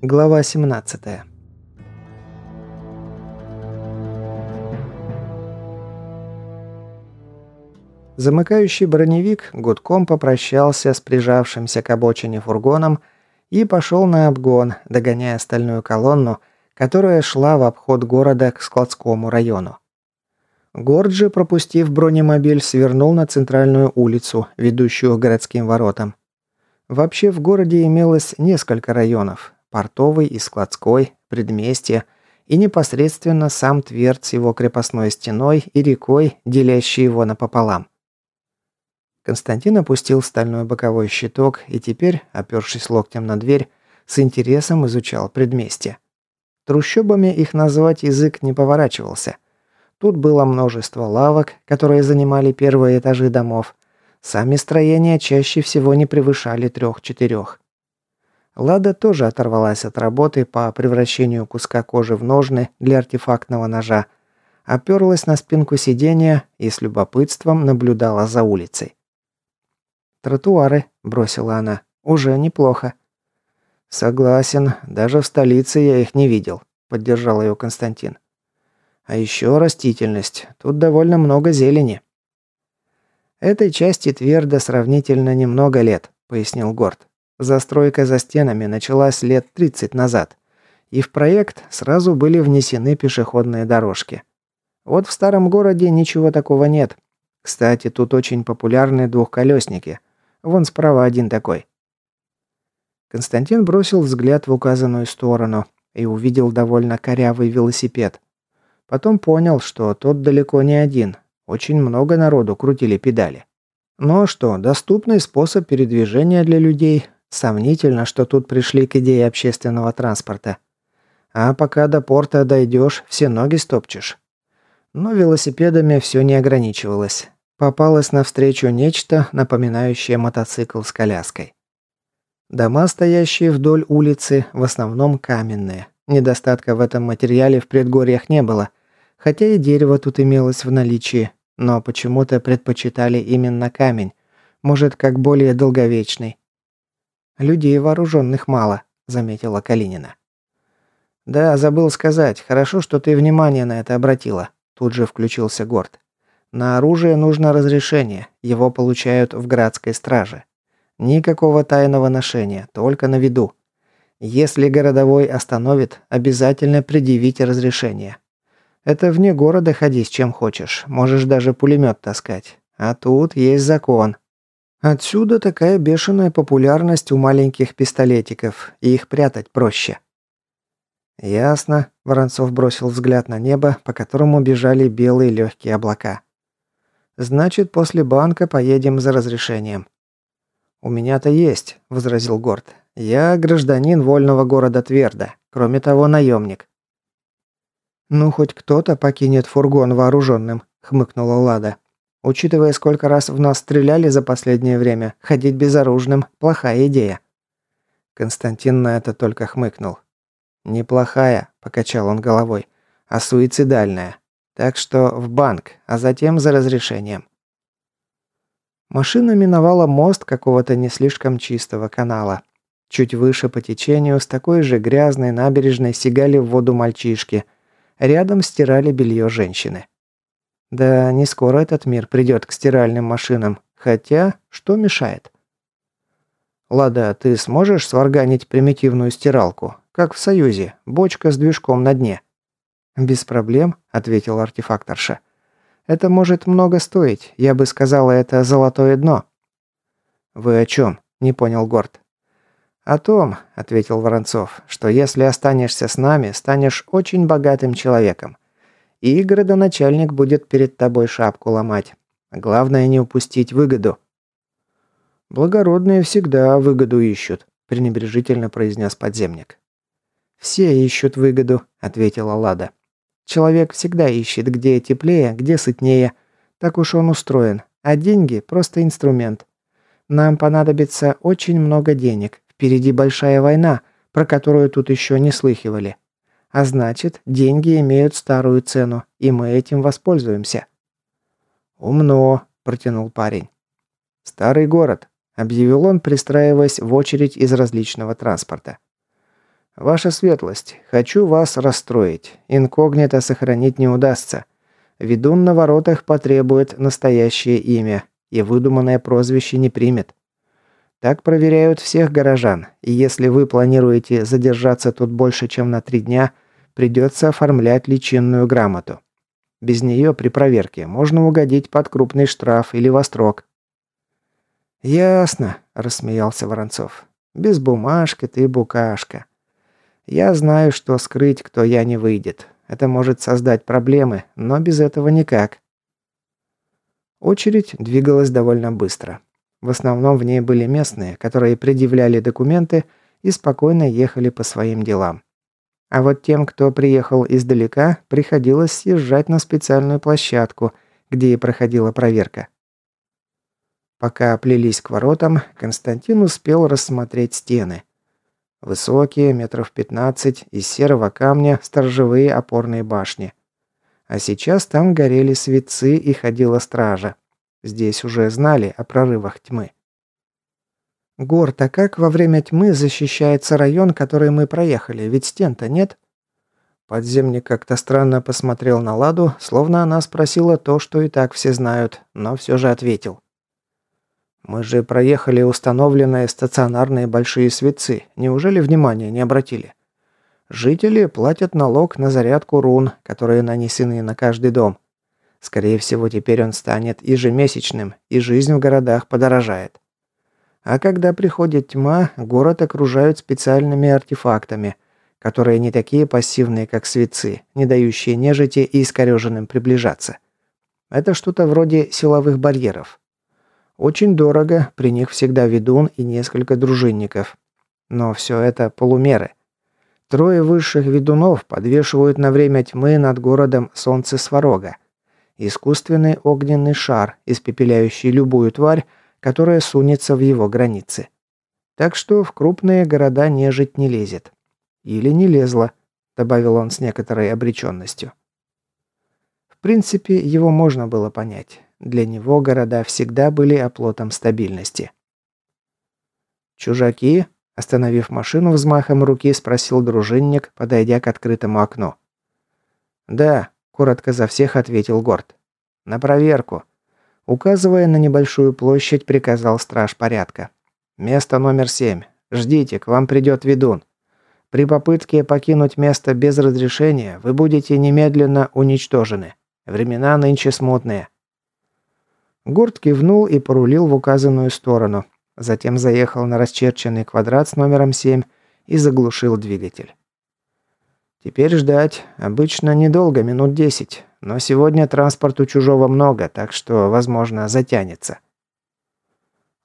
Глава 17. Замыкающий броневик гудком попрощался с прижавшимся к обочине фургоном и пошел на обгон, догоняя остальную колонну, которая шла в обход города к складскому району. Горджи, пропустив бронемобиль, свернул на центральную улицу, ведущую к городским воротам. Вообще в городе имелось несколько районов, портовый и складской, предместье и непосредственно сам Тверд с его крепостной стеной и рекой, делящей его напополам. Константин опустил стальной боковой щиток и теперь, опершись локтем на дверь, с интересом изучал предместье. Трущобами их назвать язык не поворачивался. Тут было множество лавок, которые занимали первые этажи домов. Сами строения чаще всего не превышали трех-четырех. Лада тоже оторвалась от работы по превращению куска кожи в ножны для артефактного ножа, оперлась на спинку сиденья и с любопытством наблюдала за улицей. «Тротуары», – бросила она, – «уже неплохо». «Согласен, даже в столице я их не видел», – поддержал ее Константин. «А еще растительность. Тут довольно много зелени». «Этой части Тверда сравнительно немного лет», – пояснил Горд. Застройка за стенами началась лет 30 назад, и в проект сразу были внесены пешеходные дорожки. Вот в старом городе ничего такого нет. Кстати, тут очень популярны двухколесники. Вон справа один такой. Константин бросил взгляд в указанную сторону и увидел довольно корявый велосипед. Потом понял, что тот далеко не один. Очень много народу крутили педали. А что, доступный способ передвижения для людей, Сомнительно, что тут пришли к идее общественного транспорта. А пока до порта дойдешь, все ноги стопчешь. Но велосипедами все не ограничивалось. Попалось навстречу нечто, напоминающее мотоцикл с коляской. Дома, стоящие вдоль улицы, в основном каменные. Недостатка в этом материале в предгорьях не было, хотя и дерево тут имелось в наличии, но почему-то предпочитали именно камень, может, как более долговечный. «Людей вооруженных мало», – заметила Калинина. «Да, забыл сказать. Хорошо, что ты внимание на это обратила», – тут же включился Горд. «На оружие нужно разрешение. Его получают в градской страже. Никакого тайного ношения, только на виду. Если городовой остановит, обязательно предъявите разрешение. Это вне города ходи с чем хочешь, можешь даже пулемет таскать. А тут есть закон, Отсюда такая бешеная популярность у маленьких пистолетиков, и их прятать проще. Ясно, Воронцов бросил взгляд на небо, по которому бежали белые легкие облака. Значит, после банка поедем за разрешением. У меня-то есть, возразил Горд. Я гражданин вольного города Тверда, кроме того, наемник. Ну хоть кто-то покинет фургон вооруженным, хмыкнула Лада. Учитывая, сколько раз в нас стреляли за последнее время, ходить безоружным – плохая идея». Константин на это только хмыкнул. «Неплохая», – покачал он головой, – «а суицидальная. Так что в банк, а затем за разрешением». Машина миновала мост какого-то не слишком чистого канала. Чуть выше по течению с такой же грязной набережной сигали в воду мальчишки. Рядом стирали белье женщины. Да, не скоро этот мир придет к стиральным машинам. Хотя, что мешает? Лада, ты сможешь сварганить примитивную стиралку? Как в Союзе, бочка с движком на дне. Без проблем, ответил артефакторша. Это может много стоить. Я бы сказала, это золотое дно. Вы о чем? Не понял Горд. «О том», — ответил Воронцов, — «что если останешься с нами, станешь очень богатым человеком и городоначальник будет перед тобой шапку ломать. Главное не упустить выгоду». «Благородные всегда выгоду ищут», – пренебрежительно произнес подземник. «Все ищут выгоду», – ответила Лада. «Человек всегда ищет, где теплее, где сытнее. Так уж он устроен. А деньги – просто инструмент. Нам понадобится очень много денег. Впереди большая война, про которую тут еще не слыхивали. А значит, деньги имеют старую цену, и мы этим воспользуемся». «Умно», – протянул парень. «Старый город», – объявил он, пристраиваясь в очередь из различного транспорта. «Ваша светлость, хочу вас расстроить. Инкогнито сохранить не удастся. Ведун на воротах потребует настоящее имя, и выдуманное прозвище не примет. Так проверяют всех горожан, и если вы планируете задержаться тут больше, чем на три дня, придется оформлять личинную грамоту. Без нее при проверке можно угодить под крупный штраф или во строк. «Ясно», – рассмеялся Воронцов. «Без бумажки ты букашка. Я знаю, что скрыть, кто я, не выйдет. Это может создать проблемы, но без этого никак. Очередь двигалась довольно быстро. В основном в ней были местные, которые предъявляли документы и спокойно ехали по своим делам. А вот тем, кто приехал издалека, приходилось съезжать на специальную площадку, где и проходила проверка. Пока плелись к воротам, Константин успел рассмотреть стены. Высокие, метров 15, из серого камня сторожевые опорные башни. А сейчас там горели светцы и ходила стража. Здесь уже знали о прорывах тьмы. «Горд, а как во время тьмы защищается район, который мы проехали? Ведь стен-то нет?» Подземник как-то странно посмотрел на Ладу, словно она спросила то, что и так все знают, но все же ответил. Мы же проехали установленные стационарные большие светцы. Неужели внимания не обратили? Жители платят налог на зарядку рун, которые нанесены на каждый дом. Скорее всего, теперь он станет ежемесячным, и жизнь в городах подорожает. А когда приходит тьма, город окружают специальными артефактами, которые не такие пассивные, как светцы, не дающие нежити и искореженным приближаться. Это что-то вроде силовых барьеров. Очень дорого, при них всегда ведун и несколько дружинников. Но все это полумеры. Трое высших ведунов подвешивают на время тьмы над городом солнце сварога. Искусственный огненный шар, испепеляющий любую тварь, которая сунется в его границы. Так что в крупные города нежить не лезет. Или не лезла, добавил он с некоторой обреченностью. В принципе, его можно было понять. Для него города всегда были оплотом стабильности. «Чужаки?» – остановив машину взмахом руки, спросил дружинник, подойдя к открытому окну. «Да», – коротко за всех ответил Горд. «На проверку». Указывая на небольшую площадь, приказал страж порядка. «Место номер семь. Ждите, к вам придет ведун. При попытке покинуть место без разрешения вы будете немедленно уничтожены. Времена нынче смутные. Гурт кивнул и порулил в указанную сторону. Затем заехал на расчерченный квадрат с номером 7 и заглушил двигатель. Теперь ждать. Обычно недолго, минут 10. Но сегодня транспорту чужого много, так что, возможно, затянется.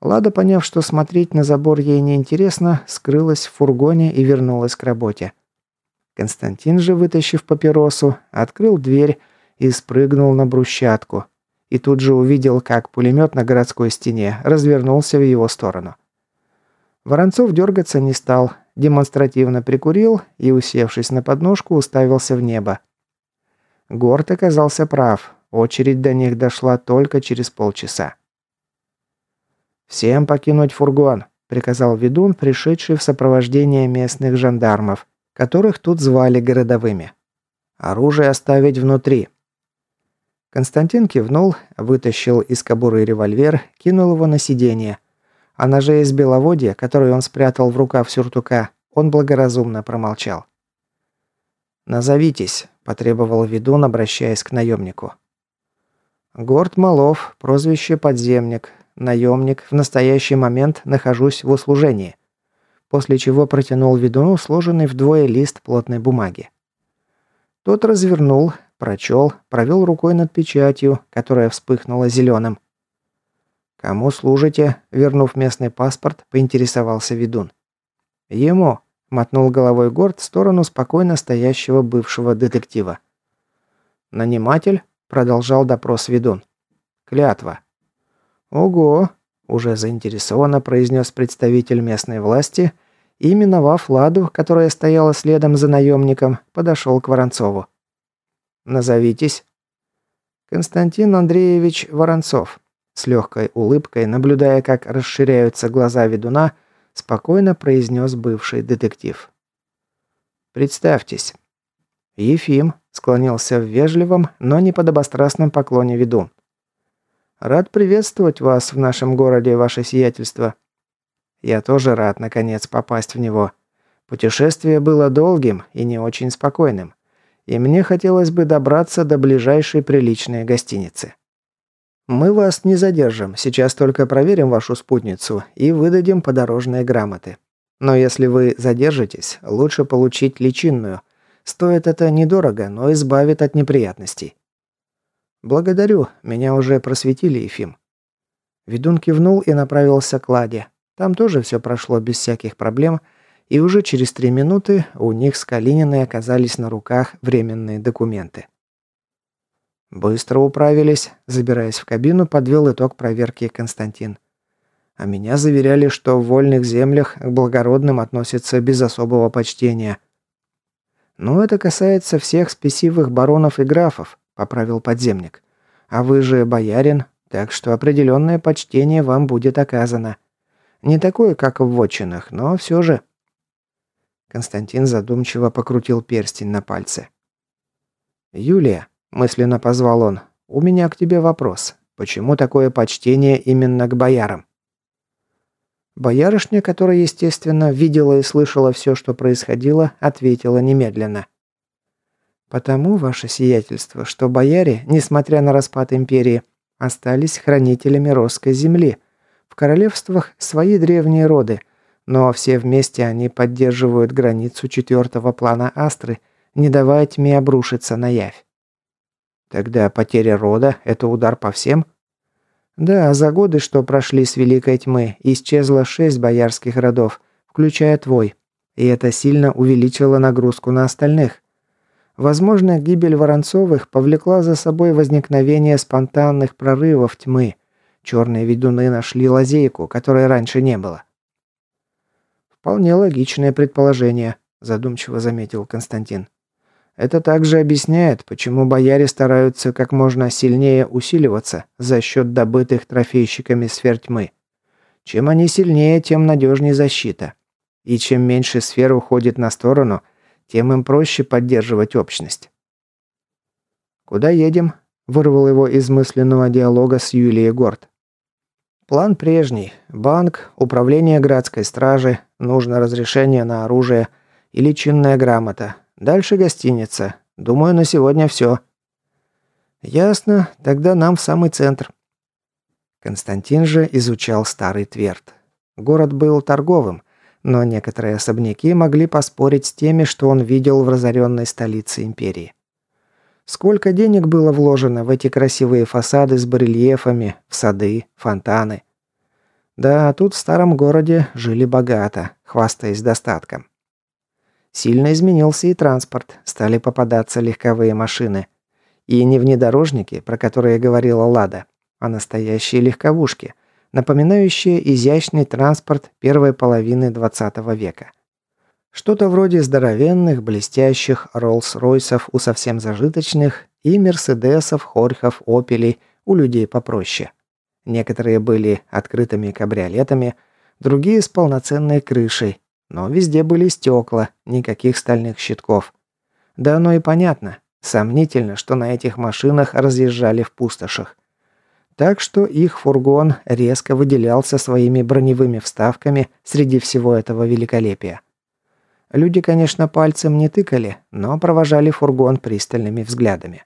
Лада, поняв, что смотреть на забор ей неинтересно, скрылась в фургоне и вернулась к работе. Константин же, вытащив папиросу, открыл дверь и спрыгнул на брусчатку, и тут же увидел, как пулемет на городской стене развернулся в его сторону. Воронцов дергаться не стал, демонстративно прикурил и, усевшись на подножку, уставился в небо. Горд оказался прав, очередь до них дошла только через полчаса. «Всем покинуть фургон», – приказал ведун, пришедший в сопровождение местных жандармов, которых тут звали городовыми. «Оружие оставить внутри. Константин кивнул, вытащил из кобуры револьвер, кинул его на сиденье. А ноже из беловодья, который он спрятал в рукав сюртука, он благоразумно промолчал. «Назовитесь», – потребовал ведун, обращаясь к наемнику. «Горд Малов, прозвище «Подземник», наемник, в настоящий момент нахожусь в услужении», после чего протянул ведуну сложенный вдвое лист плотной бумаги. Тот развернул, Прочел, провел рукой над печатью, которая вспыхнула зеленым. «Кому служите?» – вернув местный паспорт, поинтересовался ведун. «Ему», – мотнул головой Горд в сторону спокойно стоящего бывшего детектива. «Наниматель?» – продолжал допрос ведун. «Клятва». «Ого!» – уже заинтересованно произнес представитель местной власти и, миновав Ладу, которая стояла следом за наемником, подошел к Воронцову. «Назовитесь». «Константин Андреевич Воронцов», с легкой улыбкой, наблюдая, как расширяются глаза ведуна, спокойно произнес бывший детектив. «Представьтесь». «Ефим», — склонился в вежливом, но не подобострастном поклоне ведун. «Рад приветствовать вас в нашем городе, ваше сиятельство». «Я тоже рад, наконец, попасть в него. Путешествие было долгим и не очень спокойным, и мне хотелось бы добраться до ближайшей приличной гостиницы». «Мы вас не задержим, сейчас только проверим вашу спутницу и выдадим подорожные грамоты. Но если вы задержитесь, лучше получить личинную. Стоит это недорого, но избавит от неприятностей». «Благодарю, меня уже просветили, Ефим». Ведун кивнул и направился к Ладе. Там тоже все прошло без всяких проблем, и уже через три минуты у них с Калининой оказались на руках временные документы. «Быстро управились», – забираясь в кабину, подвел итог проверки Константин. «А меня заверяли, что в вольных землях к благородным относятся без особого почтения». «Ну, это касается всех спесивых баронов и графов», – поправил подземник. «А вы же боярин, так что определенное почтение вам будет оказано. Не такое, как в вотчинах, но все же». Константин задумчиво покрутил перстень на пальце. «Юлия», Мысленно позвал он. «У меня к тебе вопрос. Почему такое почтение именно к боярам?» Боярышня, которая, естественно, видела и слышала все, что происходило, ответила немедленно. «Потому, ваше сиятельство, что бояре, несмотря на распад империи, остались хранителями Росской земли. В королевствах свои древние роды, но все вместе они поддерживают границу четвертого плана Астры, не давая тьме обрушиться на явь. Тогда потеря рода – это удар по всем? Да, за годы, что прошли с Великой Тьмы, исчезло шесть боярских родов, включая твой. И это сильно увеличило нагрузку на остальных. Возможно, гибель Воронцовых повлекла за собой возникновение спонтанных прорывов тьмы. Черные ведуны нашли лазейку, которой раньше не было. «Вполне логичное предположение», – задумчиво заметил Константин. Это также объясняет, почему бояре стараются как можно сильнее усиливаться за счет добытых трофейщиками сфер тьмы. Чем они сильнее, тем надежнее защита. И чем меньше сфер уходит на сторону, тем им проще поддерживать общность. «Куда едем?» – вырвал его из мысленного диалога с Юлией Горд. «План прежний. Банк, управление градской стражи, нужно разрешение на оружие или чинная грамота, Дальше гостиница. Думаю, на сегодня все». «Ясно. Тогда нам в самый центр». Константин же изучал старый Тверд. Город был торговым, но некоторые особняки могли поспорить с теми, что он видел в разоренной столице империи. Сколько денег было вложено в эти красивые фасады с барельефами, в сады, фонтаны. Да, тут в старом городе жили богато, хвастаясь достатком. Сильно изменился и транспорт, стали попадаться легковые машины. И не внедорожники, про которые говорила Лада, а настоящие легковушки, напоминающие изящный транспорт первой половины 20 века. Что-то вроде здоровенных, блестящих Роллс-Ройсов у совсем зажиточных и Мерседесов, Хорьхов, Опелей у людей попроще. Некоторые были открытыми кабриолетами, другие с полноценной крышей, но везде были стекла, никаких стальных щитков. Да оно и понятно. Сомнительно, что на этих машинах разъезжали в пустошах. Так что их фургон резко выделялся своими броневыми вставками среди всего этого великолепия. Люди, конечно, пальцем не тыкали, но провожали фургон пристальными взглядами.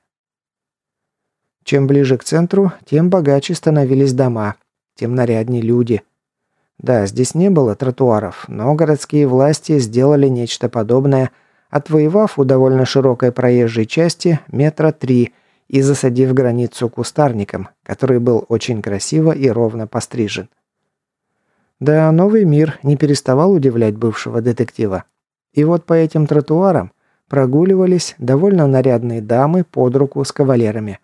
Чем ближе к центру, тем богаче становились дома, тем наряднее люди – да, здесь не было тротуаров, но городские власти сделали нечто подобное, отвоевав у довольно широкой проезжей части метра три и засадив границу кустарником, который был очень красиво и ровно пострижен. Да, новый мир не переставал удивлять бывшего детектива. И вот по этим тротуарам прогуливались довольно нарядные дамы под руку с кавалерами.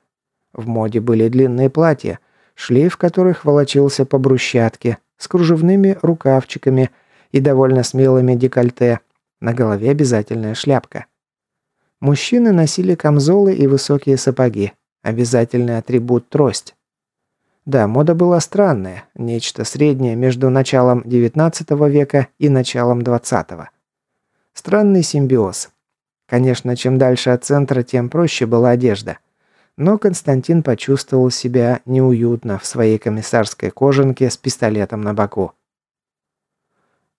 В моде были длинные платья, шлейф которых волочился по брусчатке, с кружевными рукавчиками и довольно смелыми декольте, на голове обязательная шляпка. Мужчины носили камзолы и высокие сапоги, обязательный атрибут трость. Да, мода была странная, нечто среднее между началом XIX века и началом XX. Странный симбиоз. Конечно, чем дальше от центра, тем проще была одежда. Но Константин почувствовал себя неуютно в своей комиссарской кожанке с пистолетом на боку.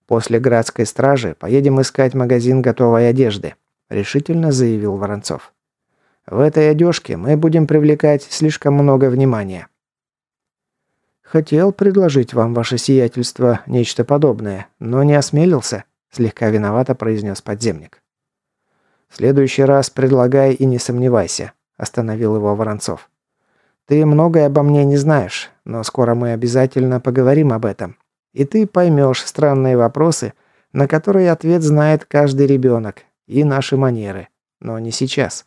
«После градской стражи поедем искать магазин готовой одежды», – решительно заявил Воронцов. «В этой одежке мы будем привлекать слишком много внимания». «Хотел предложить вам, ваше сиятельство, нечто подобное, но не осмелился», – слегка виновато произнес подземник. «В следующий раз предлагай и не сомневайся», – остановил его Воронцов. «Ты многое обо мне не знаешь, но скоро мы обязательно поговорим об этом. И ты поймешь странные вопросы, на которые ответ знает каждый ребенок, и наши манеры. Но не сейчас».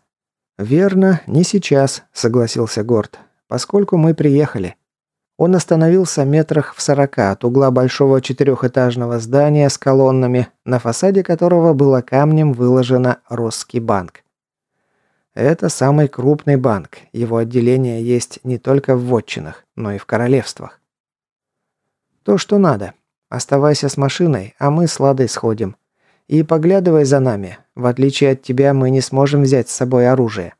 «Верно, не сейчас», – согласился Горд, – «поскольку мы приехали». Он остановился метрах в сорока от угла большого четырехэтажного здания с колоннами, на фасаде которого было камнем выложено «Русский банк». Это самый крупный банк, его отделение есть не только в вотчинах, но и в королевствах. То, что надо. Оставайся с машиной, а мы с Ладой сходим. И поглядывай за нами. В отличие от тебя, мы не сможем взять с собой оружие.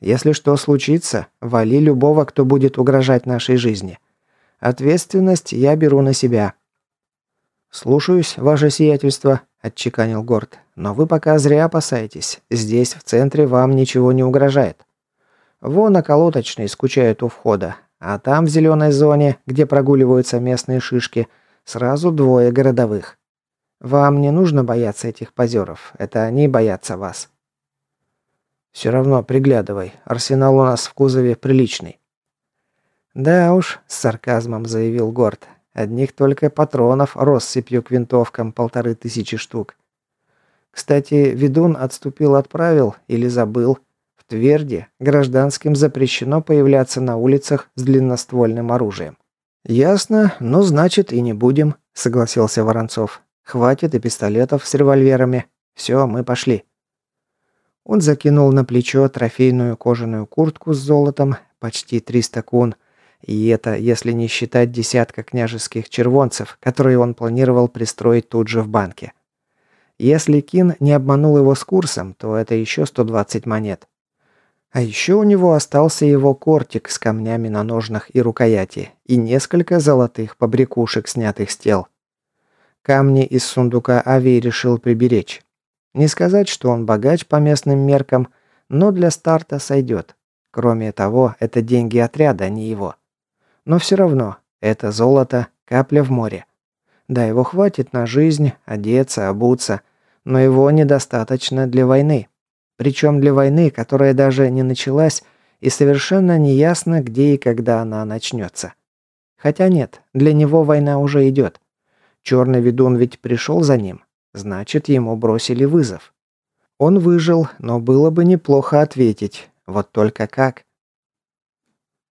Если что случится, вали любого, кто будет угрожать нашей жизни. Ответственность я беру на себя». «Слушаюсь, ваше сиятельство», – отчеканил Горд. «Но вы пока зря опасаетесь. Здесь, в центре, вам ничего не угрожает. Вон околоточный скучает у входа, а там, в зеленой зоне, где прогуливаются местные шишки, сразу двое городовых. Вам не нужно бояться этих позеров, это они боятся вас». «Все равно приглядывай, арсенал у нас в кузове приличный». «Да уж», – с сарказмом заявил Горд. «Одних только патронов россыпью к винтовкам полторы тысячи штук. Кстати, ведун отступил от правил или забыл. В Тверде гражданским запрещено появляться на улицах с длинноствольным оружием». «Ясно, ну значит и не будем», – согласился Воронцов. «Хватит и пистолетов с револьверами. Все, мы пошли». Он закинул на плечо трофейную кожаную куртку с золотом, почти 300 кун, и это если не считать десятка княжеских червонцев, которые он планировал пристроить тут же в банке. Если Кин не обманул его с курсом, то это еще 120 монет. А еще у него остался его кортик с камнями на ножнах и рукояти, и несколько золотых побрякушек, снятых с тел. Камни из сундука Ави решил приберечь. Не сказать, что он богач по местным меркам, но для старта сойдет. Кроме того, это деньги отряда, а не его. Но все равно, это золото – капля в море. Да, его хватит на жизнь, одеться, обуться, но его недостаточно для войны. Причем для войны, которая даже не началась, и совершенно неясно, где и когда она начнется. Хотя нет, для него война уже идет. Черный ведун ведь пришел за ним, значит, ему бросили вызов. Он выжил, но было бы неплохо ответить. Вот только как?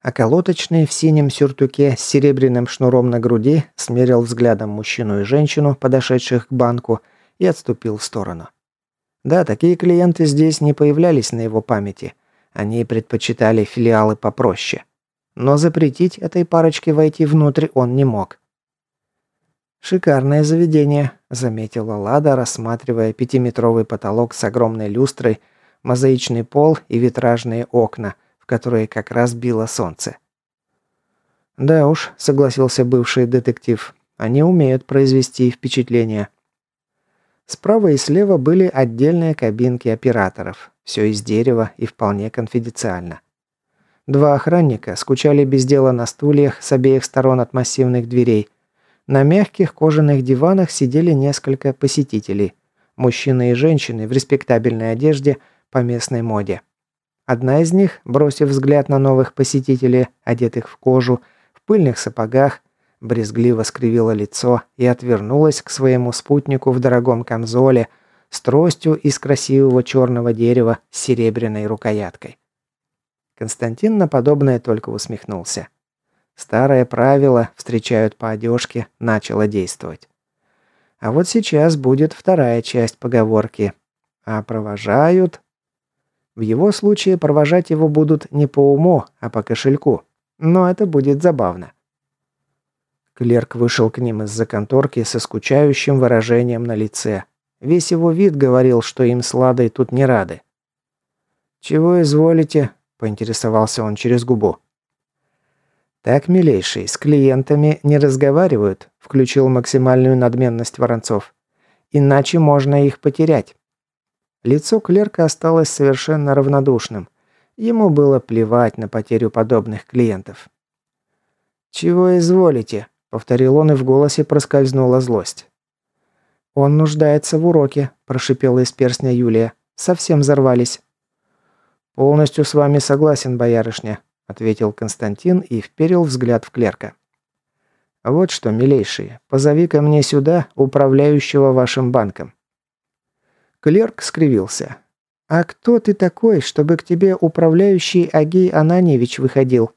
А колоточный в синем сюртуке с серебряным шнуром на груди смерил взглядом мужчину и женщину, подошедших к банку, и отступил в сторону. Да, такие клиенты здесь не появлялись на его памяти. Они предпочитали филиалы попроще. Но запретить этой парочке войти внутрь он не мог. «Шикарное заведение», – заметила Лада, рассматривая пятиметровый потолок с огромной люстрой, мозаичный пол и витражные окна – которые как раз било солнце. «Да уж», — согласился бывший детектив, — «они умеют произвести впечатление». Справа и слева были отдельные кабинки операторов, все из дерева и вполне конфиденциально. Два охранника скучали без дела на стульях с обеих сторон от массивных дверей. На мягких кожаных диванах сидели несколько посетителей. Мужчины и женщины в респектабельной одежде по местной моде. Одна из них, бросив взгляд на новых посетителей, одетых в кожу, в пыльных сапогах, брезгливо скривила лицо и отвернулась к своему спутнику в дорогом камзоле с тростью из красивого черного дерева с серебряной рукояткой. Константин на подобное только усмехнулся. Старое правило «встречают по одежке» начало действовать. А вот сейчас будет вторая часть поговорки. А провожают... В его случае провожать его будут не по уму, а по кошельку. Но это будет забавно. Клерк вышел к ним из-за конторки со скучающим выражением на лице. Весь его вид говорил, что им с Ладой тут не рады. «Чего изволите?» – поинтересовался он через губу. «Так, милейший, с клиентами не разговаривают», – включил максимальную надменность Воронцов. «Иначе можно их потерять». Лицо клерка осталось совершенно равнодушным. Ему было плевать на потерю подобных клиентов. «Чего изволите?» – повторил он, и в голосе проскользнула злость. «Он нуждается в уроке», – прошипела из перстня Юлия. «Совсем взорвались». «Полностью с вами согласен, боярышня», – ответил Константин и вперил взгляд в клерка. «Вот что, милейший, позови ко мне сюда управляющего вашим банком». Клерк скривился. «А кто ты такой, чтобы к тебе управляющий Агей Ананевич выходил?»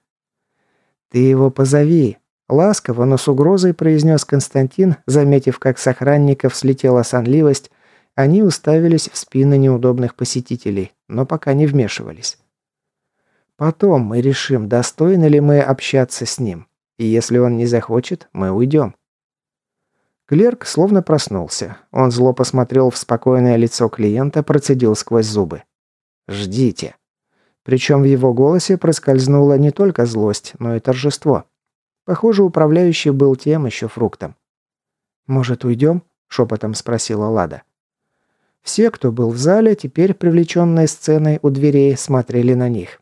«Ты его позови», Ласково, но с угрозой произнес Константин, заметив, как с охранников слетела сонливость, они уставились в спины неудобных посетителей, но пока не вмешивались. Потом мы решим, достойны ли мы общаться с ним. И если он не захочет, мы уйдем. Клерк словно проснулся. Он зло посмотрел в спокойное лицо клиента, процедил сквозь зубы. «Ждите». Причем в его голосе проскользнула не только злость, но и торжество. Похоже, управляющий был тем еще фруктом. «Может, уйдем?» – шепотом спросила Лада. Все, кто был в зале, теперь привлеченные сценой у дверей, смотрели на них.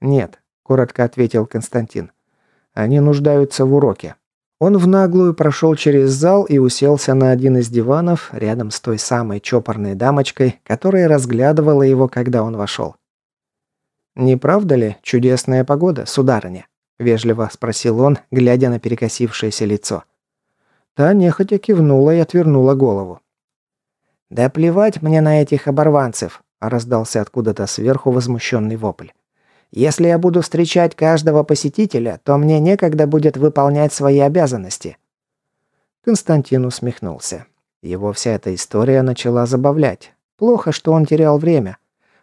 «Нет», – коротко ответил Константин. «Они нуждаются в уроке». Он в наглую прошел через зал и уселся на один из диванов рядом с той самой чопорной дамочкой, которая разглядывала его, когда он вошел. «Не правда ли чудесная погода, сударыня?» Вежливо спросил он, глядя на перекосившееся лицо. Та нехотя кивнула и отвернула голову. «Да плевать мне на этих оборванцев!» – раздался откуда-то сверху возмущенный вопль. «Если я буду встречать каждого посетителя, то мне некогда будет выполнять свои обязанности». Константин усмехнулся. Его вся эта история начала забавлять. Плохо, что он терял время.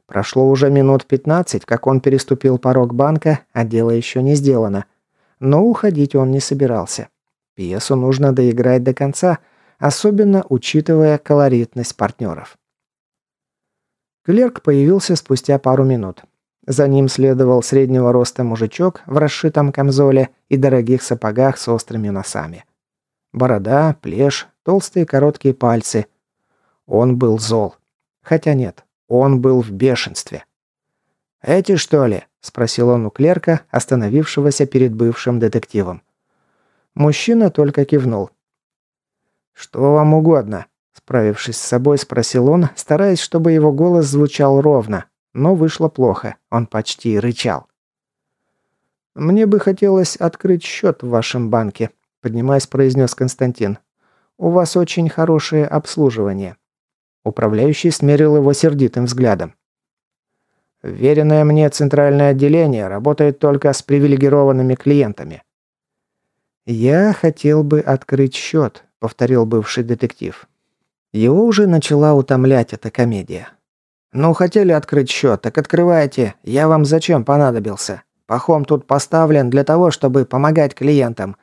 Прошло уже минут 15, как он переступил порог банка, а дело еще не сделано. Но уходить он не собирался. Пьесу нужно доиграть до конца, особенно учитывая колоритность партнеров. Клерк появился спустя пару минут. За ним следовал среднего роста мужичок в расшитом камзоле и дорогих сапогах с острыми носами. Борода, плешь, толстые короткие пальцы. Он был зол. Хотя нет, он был в бешенстве. «Эти, что ли?» – спросил он у клерка, остановившегося перед бывшим детективом. Мужчина только кивнул. «Что вам угодно?» – справившись с собой, спросил он, стараясь, чтобы его голос звучал ровно, но вышло плохо, он почти рычал. «Мне бы хотелось открыть счет в вашем банке», – поднимаясь, произнес Константин. «У вас очень хорошее обслуживание. Управляющий смерил его сердитым взглядом. «Веренное мне центральное отделение работает только с привилегированными клиентами». «Я хотел бы открыть счет», — повторил бывший детектив. Его уже начала утомлять эта комедия. «Ну, хотели открыть счет, так открывайте. Я вам зачем понадобился? Пахом тут поставлен для того, чтобы помогать клиентам.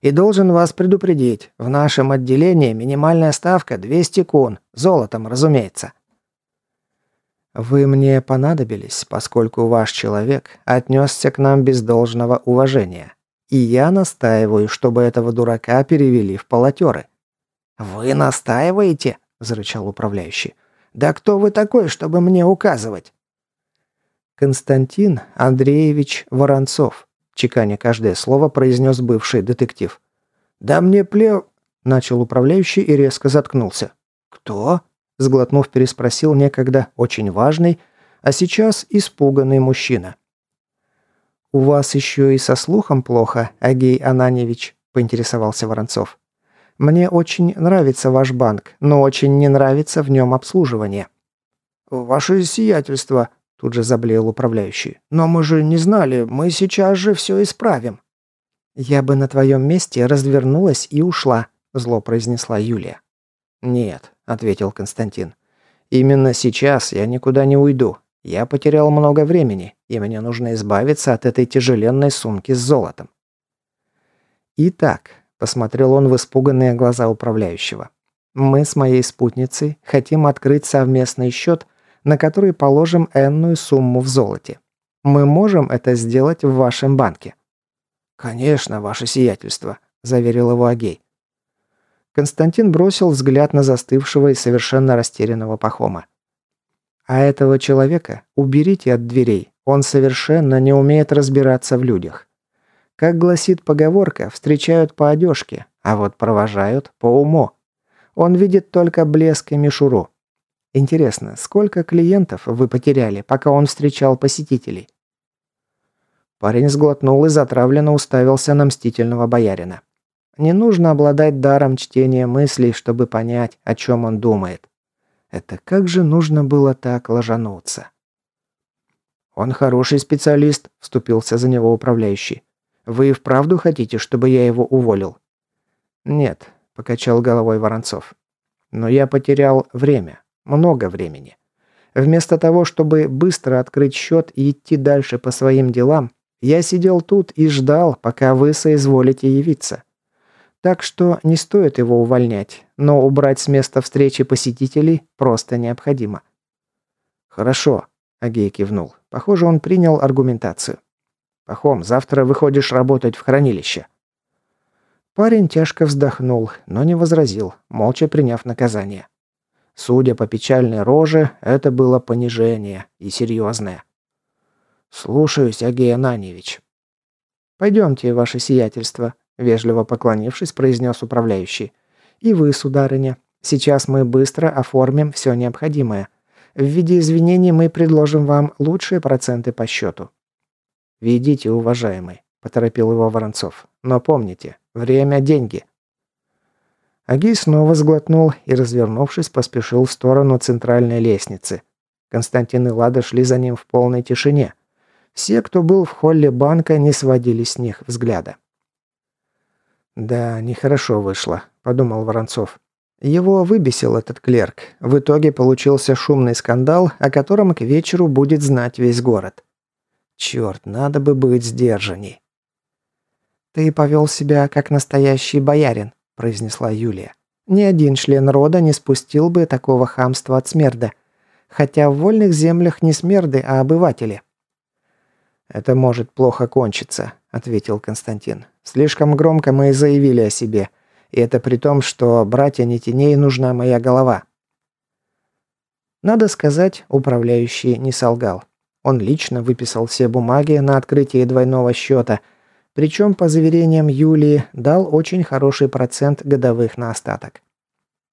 И должен вас предупредить, в нашем отделении минимальная ставка 200 кун, золотом, разумеется. Вы мне понадобились, поскольку ваш человек отнесся к нам без должного уважения. И я настаиваю, чтобы этого дурака перевели в полотеры. Вы настаиваете? зарычал управляющий. Да кто вы такой, чтобы мне указывать? Константин Андреевич Воронцов, чеканя каждое слово, произнес бывший детектив. «Да мне плев...» – начал управляющий и резко заткнулся. «Кто?» – сглотнув, переспросил некогда очень важный, а сейчас испуганный мужчина. «У вас еще и со слухом плохо, Агей Ананевич», – поинтересовался Воронцов. «Мне очень нравится ваш банк, но очень не нравится в нем обслуживание». «Ваше сиятельство», Тут же заблеял управляющий. «Но мы же не знали, мы сейчас же все исправим». «Я бы на твоем месте развернулась и ушла», – зло произнесла Юлия. «Нет», – ответил Константин. «Именно сейчас я никуда не уйду. Я потерял много времени, и мне нужно избавиться от этой тяжеленной сумки с золотом». «Итак», – посмотрел он в испуганные глаза управляющего, – «мы с моей спутницей хотим открыть совместный счет, на который положим энную сумму в золоте. Мы можем это сделать в вашем банке». «Конечно, ваше сиятельство», – заверил его Агей. Константин бросил взгляд на застывшего и совершенно растерянного Пахома. «А этого человека уберите от дверей. Он совершенно не умеет разбираться в людях. Как гласит поговорка, встречают по одежке, а вот провожают по уму. Он видит только блеск и мишуру. Интересно, сколько клиентов вы потеряли, пока он встречал посетителей?» Парень сглотнул и затравленно уставился на мстительного боярина. Не нужно обладать даром чтения мыслей, чтобы понять, о чем он думает. Это как же нужно было так ложануться? «Он хороший специалист», – вступился за него управляющий. «Вы и вправду хотите, чтобы я его уволил?» «Нет», – покачал головой Воронцов. «Но я потерял время. Много времени. Вместо того, чтобы быстро открыть счет и идти дальше по своим делам, я сидел тут и ждал, пока вы соизволите явиться. Так что не стоит его увольнять, но убрать с места встречи посетителей просто необходимо. «Хорошо», – Агей кивнул. Похоже, он принял аргументацию. «Пахом, завтра выходишь работать в хранилище». Парень тяжко вздохнул, но не возразил, молча приняв наказание. Судя по печальной роже, это было понижение, и серьезное. «Слушаюсь, Агей Ананьевич». «Пойдемте, ваше сиятельство», Вежливо поклонившись, произнес управляющий. «И вы, сударыня. Сейчас мы быстро оформим все необходимое. В виде извинений мы предложим вам лучшие проценты по счету». «Ведите, уважаемый», – поторопил его Воронцов. «Но помните, время – деньги». Агей снова сглотнул и, развернувшись, поспешил в сторону центральной лестницы. Константин и Лада шли за ним в полной тишине. Все, кто был в холле банка, не сводили с них взгляда. «Да, нехорошо вышло», – подумал Воронцов. Его выбесил этот клерк. В итоге получился шумный скандал, о котором к вечеру будет знать весь город. Черт, надо бы быть сдержанней. «Ты повел себя как настоящий боярин», – произнесла Юлия. «Ни один член рода не спустил бы такого хамства от смерда. Хотя в вольных землях не смерды, а обыватели». «Это может плохо кончиться», – ответил Константин. «Слишком громко мы и заявили о себе. И это при том, что братья Нетиней нужна моя голова». Надо сказать, управляющий не солгал. Он лично выписал все бумаги на открытие двойного счета, причем, по заверениям Юлии, дал очень хороший процент годовых на остаток.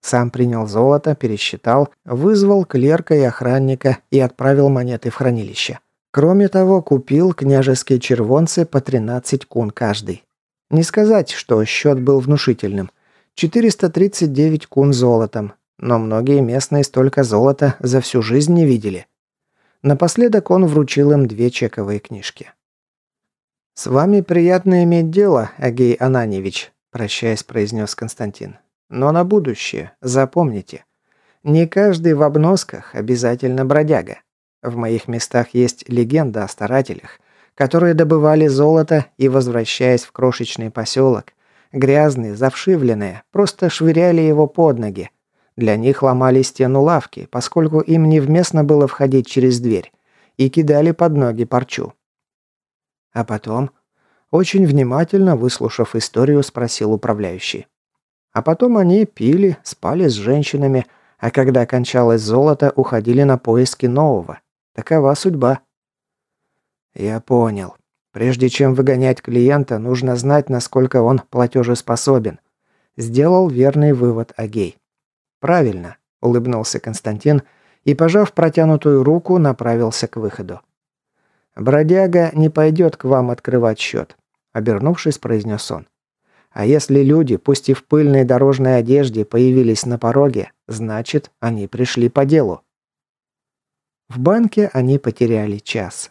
Сам принял золото, пересчитал, вызвал клерка и охранника и отправил монеты в хранилище. Кроме того, купил княжеские червонцы по 13 кун каждый. Не сказать, что счет был внушительным. 439 кун золотом, но многие местные столько золота за всю жизнь не видели. Напоследок он вручил им две чековые книжки. «С вами приятно иметь дело, Агей Ананьевич», – прощаясь, произнес Константин. «Но на будущее запомните, не каждый в обносках обязательно бродяга. В моих местах есть легенда о старателях, которые добывали золото и, возвращаясь в крошечный поселок, грязные, завшивленные, просто швыряли его под ноги. Для них ломали стену лавки, поскольку им невместно было входить через дверь, и кидали под ноги парчу. А потом, очень внимательно выслушав историю, спросил управляющий. А потом они пили, спали с женщинами, а когда кончалось золото, уходили на поиски нового. Такова судьба. Я понял. Прежде чем выгонять клиента, нужно знать, насколько он платежеспособен. Сделал верный вывод Агей. Правильно, улыбнулся Константин и, пожав протянутую руку, направился к выходу. «Бродяга не пойдет к вам открывать счет», – обернувшись, произнес он. «А если люди, пусть и в пыльной дорожной одежде, появились на пороге, значит, они пришли по делу». В банке они потеряли час.